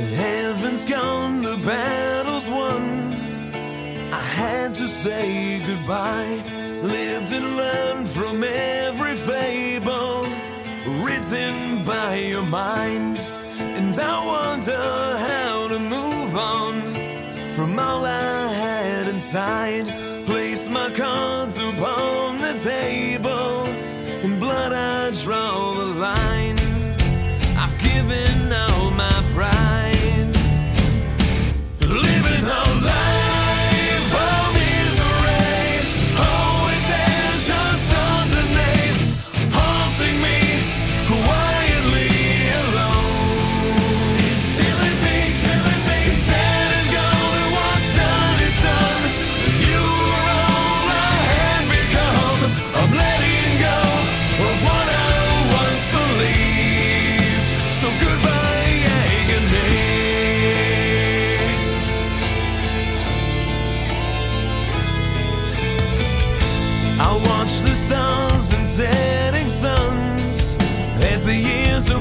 Heaven's gone, the battle's won. I had to say goodbye. Lived and learned from every fable written by your mind. And I wonder how to move on from all I had inside. Place my cards upon the table.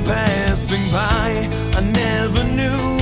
passing by. I never knew.